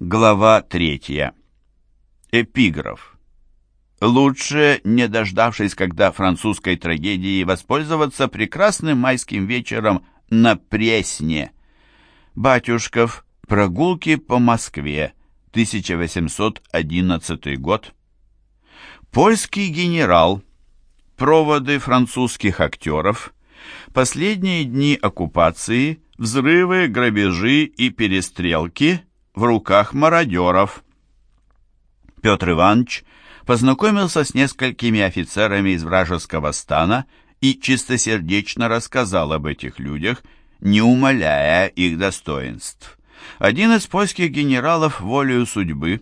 Глава третья. Эпиграф. Лучше, не дождавшись, когда французской трагедии, воспользоваться прекрасным майским вечером на Пресне. Батюшков. Прогулки по Москве. 1811 год. Польский генерал. Проводы французских актеров. Последние дни оккупации. Взрывы, грабежи и перестрелки в руках мародеров. Петр Иванович познакомился с несколькими офицерами из вражеского стана и чистосердечно рассказал об этих людях, не умаляя их достоинств. Один из польских генералов волею судьбы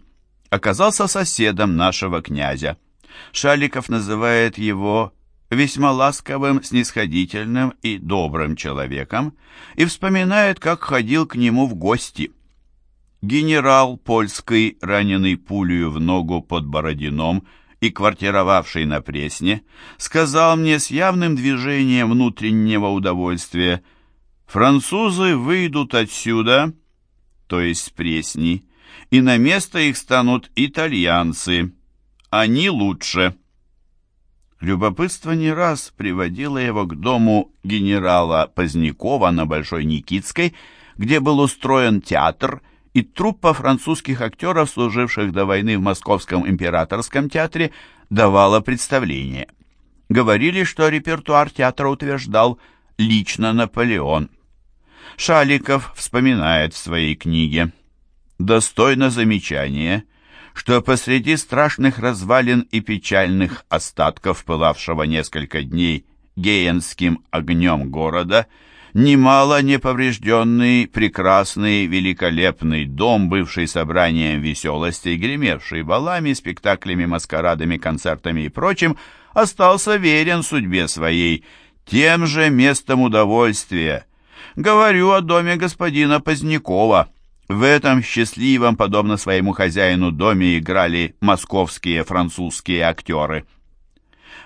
оказался соседом нашего князя. Шаликов называет его весьма ласковым, снисходительным и добрым человеком и вспоминает, как ходил к нему в гости. Генерал польский, раненый пулею в ногу под Бородином и квартировавший на Пресне, сказал мне с явным движением внутреннего удовольствия, «Французы выйдут отсюда, то есть с Пресни, и на место их станут итальянцы. Они лучше». Любопытство не раз приводило его к дому генерала Позднякова на Большой Никитской, где был устроен театр – и труппа французских актеров, служивших до войны в Московском императорском театре, давала представление. Говорили, что репертуар театра утверждал лично Наполеон. Шаликов вспоминает в своей книге «Достойно замечания», что посреди страшных развалин и печальных остатков пылавшего несколько дней геенским огнем города – немало неповрежденный, прекрасный, великолепный дом, бывший собранием веселостей, гремевший балами, спектаклями, маскарадами, концертами и прочим, остался верен судьбе своей, тем же местом удовольствия. Говорю о доме господина Позднякова. В этом счастливом, подобно своему хозяину, доме играли московские французские актеры.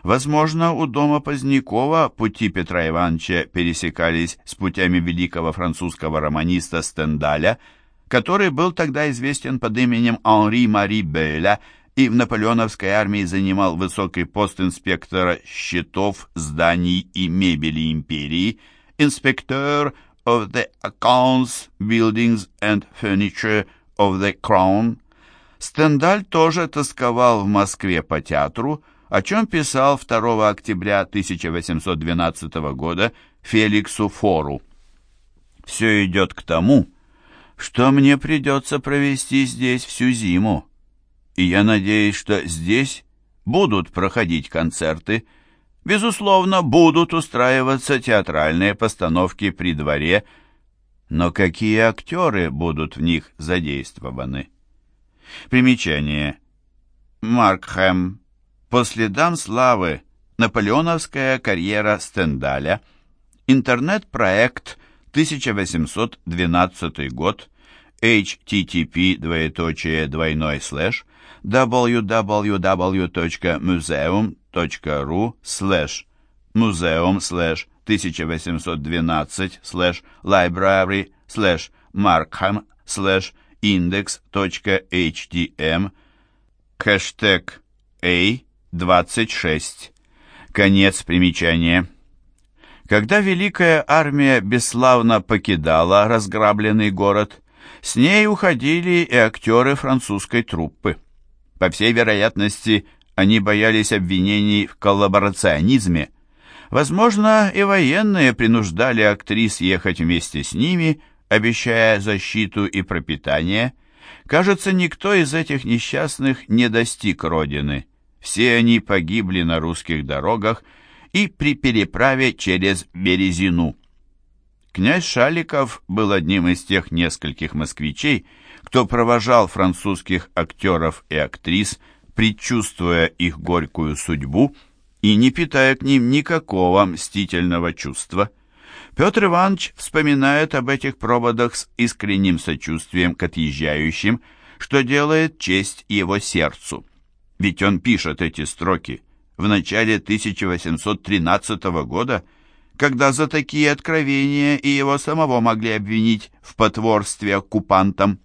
Возможно, у дома Позднякова пути Петра Ивановича пересекались с путями великого французского романиста Стендаля, который был тогда известен под именем Анри Мари Беля и в наполеоновской армии занимал высокий пост инспектора счетов, зданий и мебели империи, инспектор of the accounts, buildings and furniture of the crown. Стендаль тоже тосковал в Москве по театру, о чем писал 2 октября 1812 года Феликсу Фору. «Все идет к тому, что мне придется провести здесь всю зиму, и я надеюсь, что здесь будут проходить концерты, безусловно, будут устраиваться театральные постановки при дворе, но какие актеры будут в них задействованы?» Примечание. Маркхэм по следам славы. Наполеоновская карьера Стендаля. Интернет-проект 1812 год. http двоеточие двойной слэш www.museum.ru слэш museum слэш 1812 слэш library слэш markham слэш index.htm хэштег A 26. Конец примечания. Когда Великая Армия бесславно покидала разграбленный город, с ней уходили и актеры французской труппы. По всей вероятности, они боялись обвинений в коллаборационизме. Возможно, и военные принуждали актрис ехать вместе с ними, обещая защиту и пропитание. Кажется, никто из этих несчастных не достиг родины. Все они погибли на русских дорогах и при переправе через Березину. Князь Шаликов был одним из тех нескольких москвичей, кто провожал французских актеров и актрис, предчувствуя их горькую судьбу и не питая к ним никакого мстительного чувства. Петр Иванович вспоминает об этих проводах с искренним сочувствием к отъезжающим, что делает честь его сердцу. Ведь он пишет эти строки в начале 1813 года, когда за такие откровения и его самого могли обвинить в потворстве оккупантам.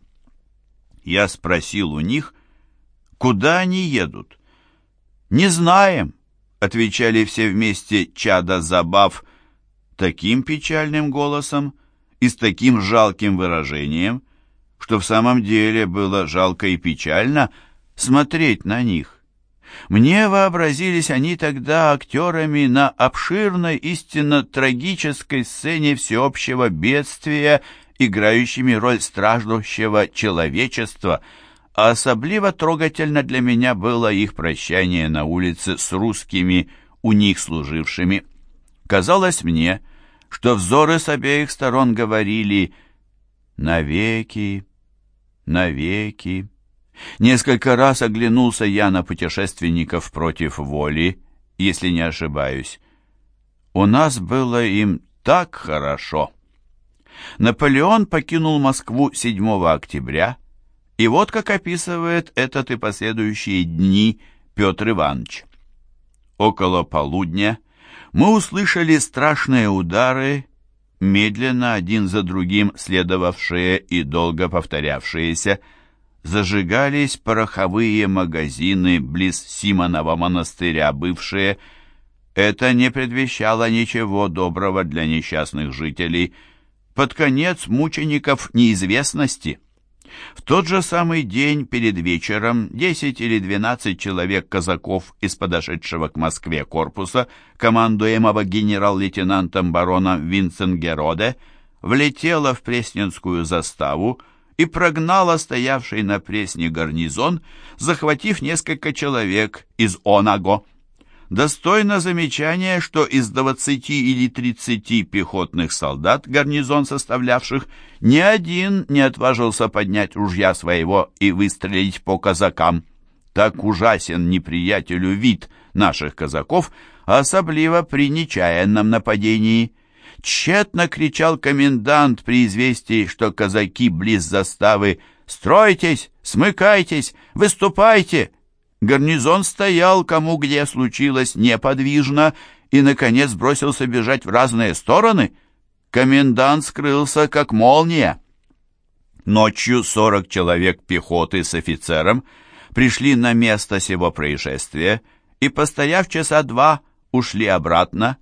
Я спросил у них, куда они едут. «Не знаем», — отвечали все вместе чада забав, таким печальным голосом и с таким жалким выражением, что в самом деле было жалко и печально смотреть на них. Мне вообразились они тогда актерами на обширной, истинно трагической сцене всеобщего бедствия, играющими роль страждущего человечества, а особливо трогательно для меня было их прощание на улице с русскими, у них служившими. Казалось мне, что взоры с обеих сторон говорили «навеки, навеки». Несколько раз оглянулся я на путешественников против воли, если не ошибаюсь. У нас было им так хорошо. Наполеон покинул Москву 7 октября, и вот как описывает этот и последующие дни Петр Иванович. Около полудня мы услышали страшные удары, медленно один за другим следовавшие и долго повторявшиеся, зажигались пороховые магазины близ Симонова монастыря бывшие. Это не предвещало ничего доброго для несчастных жителей. Под конец мучеников неизвестности. В тот же самый день перед вечером 10 или 12 человек казаков из подошедшего к Москве корпуса, командуемого генерал-лейтенантом бароном Винценгероде, влетело в Пресненскую заставу, и прогнала стоявший на Пресне гарнизон, захватив несколько человек из Онаго. Достойно замечания, что из 20 или 30 пехотных солдат, гарнизон составлявших, ни один не отважился поднять ружья своего и выстрелить по казакам. Так ужасен неприятелю вид наших казаков, особливо при нечаянном нападении – Тщетно кричал комендант при известии, что казаки близ заставы «Стройтесь! Смыкайтесь! Выступайте!» Гарнизон стоял, кому где случилось, неподвижно и, наконец, бросился бежать в разные стороны. Комендант скрылся, как молния. Ночью сорок человек пехоты с офицером пришли на место сего происшествия и, постояв часа два, ушли обратно,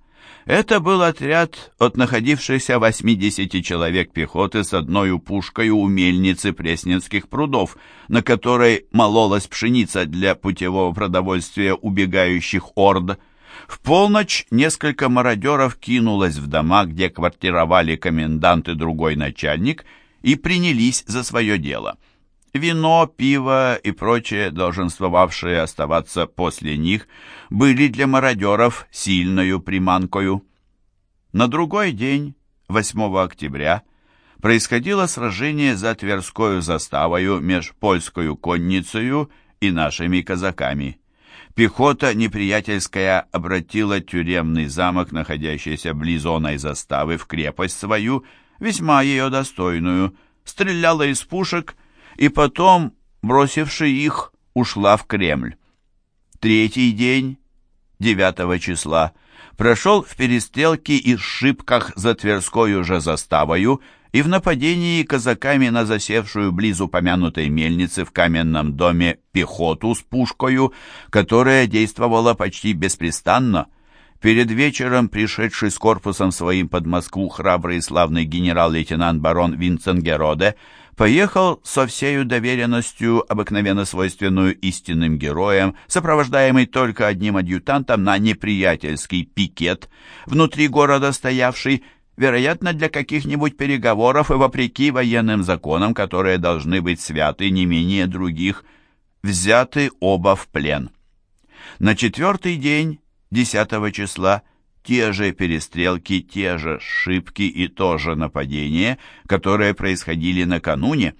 это был отряд от находившихся 80 человек пехоты с одной пушкой у мельницы Пресненских прудов, на которой мололась пшеница для путевого продовольствия убегающих орд. В полночь несколько мародеров кинулось в дома, где квартировали комендант и другой начальник, и принялись за свое дело. Вино, пиво и прочее, долженствовавшие оставаться после них, были для мародеров сильною приманкою. На другой день, 8 октября, происходило сражение за Тверскую заставою меж польскою конницею и нашими казаками. Пехота неприятельская обратила тюремный замок, находящийся близ зоной заставы, в крепость свою, весьма ее достойную, стреляла из пушек и потом, бросивши их, ушла в Кремль. Третий день, 9 числа, прошел в перестрелке и сшибках за Тверскою же заставою и в нападении казаками на засевшую близ упомянутой мельницы в каменном доме пехоту с пушкою, которая действовала почти беспрестанно. Перед вечером пришедший с корпусом своим под Москву храбрый и славный генерал-лейтенант барон Винценгероде поехал со всею доверенностью, обыкновенно свойственную истинным героям, сопровождаемый только одним адъютантом на неприятельский пикет, внутри города стоявший, вероятно, для каких-нибудь переговоров и вопреки военным законам, которые должны быть святы не менее других, взяты оба в плен. На четвертый день, 10 числа, те же перестрелки, те же шибки и то же нападение, которые происходили накануне.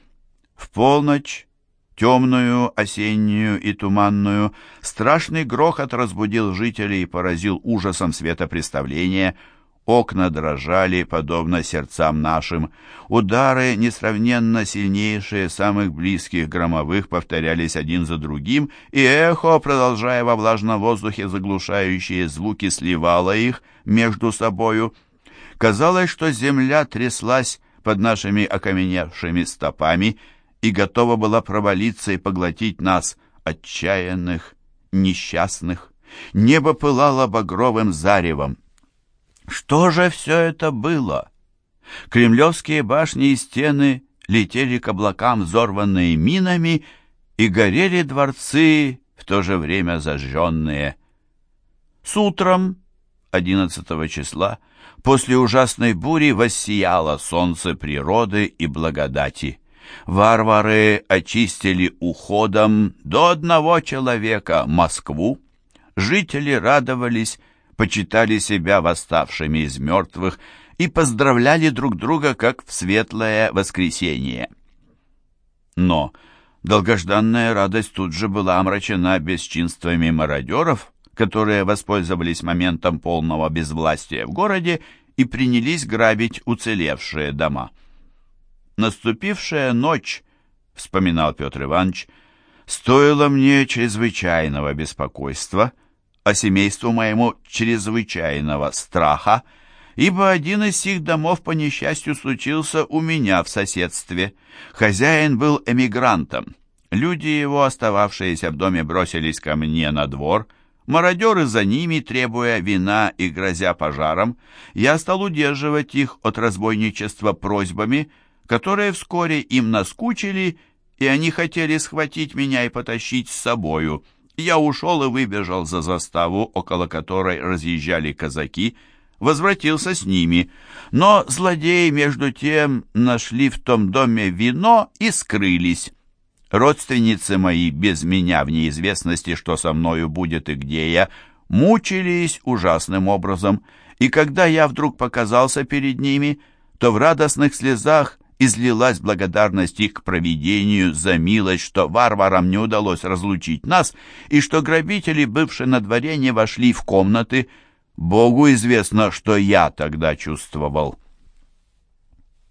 В полночь, темную, осеннюю и туманную, страшный грохот разбудил жителей и поразил ужасом светопреставления – Окна дрожали, подобно сердцам нашим. Удары, несравненно сильнейшие самых близких громовых, повторялись один за другим, и эхо, продолжая во влажном воздухе заглушающие звуки, сливало их между собою. Казалось, что земля тряслась под нашими окаменевшими стопами, и готова была провалиться и поглотить нас, отчаянных, несчастных. Небо пылало багровым заревом. Что же все это было? Кремлевские башни и стены летели к облакам, взорванные минами, и горели дворцы, в то же время зажженные. С утром, 11 числа, после ужасной бури воссияло солнце природы и благодати. Варвары очистили уходом до одного человека Москву. Жители радовались, почитали себя восставшими из мертвых и поздравляли друг друга как в светлое воскресенье. Но долгожданная радость тут же была омрачена бесчинствами мародеров, которые воспользовались моментом полного безвластия в городе и принялись грабить уцелевшие дома. «Наступившая ночь», — вспоминал Петр Иванович, — «стоила мне чрезвычайного беспокойства, а семейству моему чрезвычайного страха, ибо один из сих домов по несчастью случился у меня в соседстве. Хозяин был эмигрантом. Люди его, остававшиеся в доме, бросились ко мне на двор — Мародеры за ними, требуя вина и грозя пожаром, я стал удерживать их от разбойничества просьбами, которые вскоре им наскучили, и они хотели схватить меня и потащить с собою. Я ушел и выбежал за заставу, около которой разъезжали казаки, возвратился с ними, но злодеи между тем нашли в том доме вино и скрылись. Родственницы мои без меня в неизвестности, что со мною будет и где я, мучились ужасным образом, и когда я вдруг показался перед ними, то в радостных слезах излилась благодарность их к провидению за милость, что варварам не удалось разлучить нас, и что грабители, бывшие на дворе, не вошли в комнаты. Богу известно, что я тогда чувствовал.